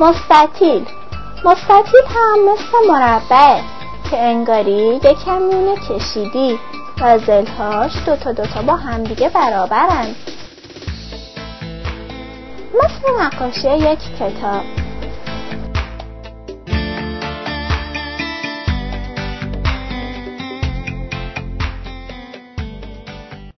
مستطیل. مستطیل هم مثل مربع که انگاری یکم نون کشیدی. و زلهاش دوتا دوتا با همدیگه برابرند مثل نقاشی یک کتاب.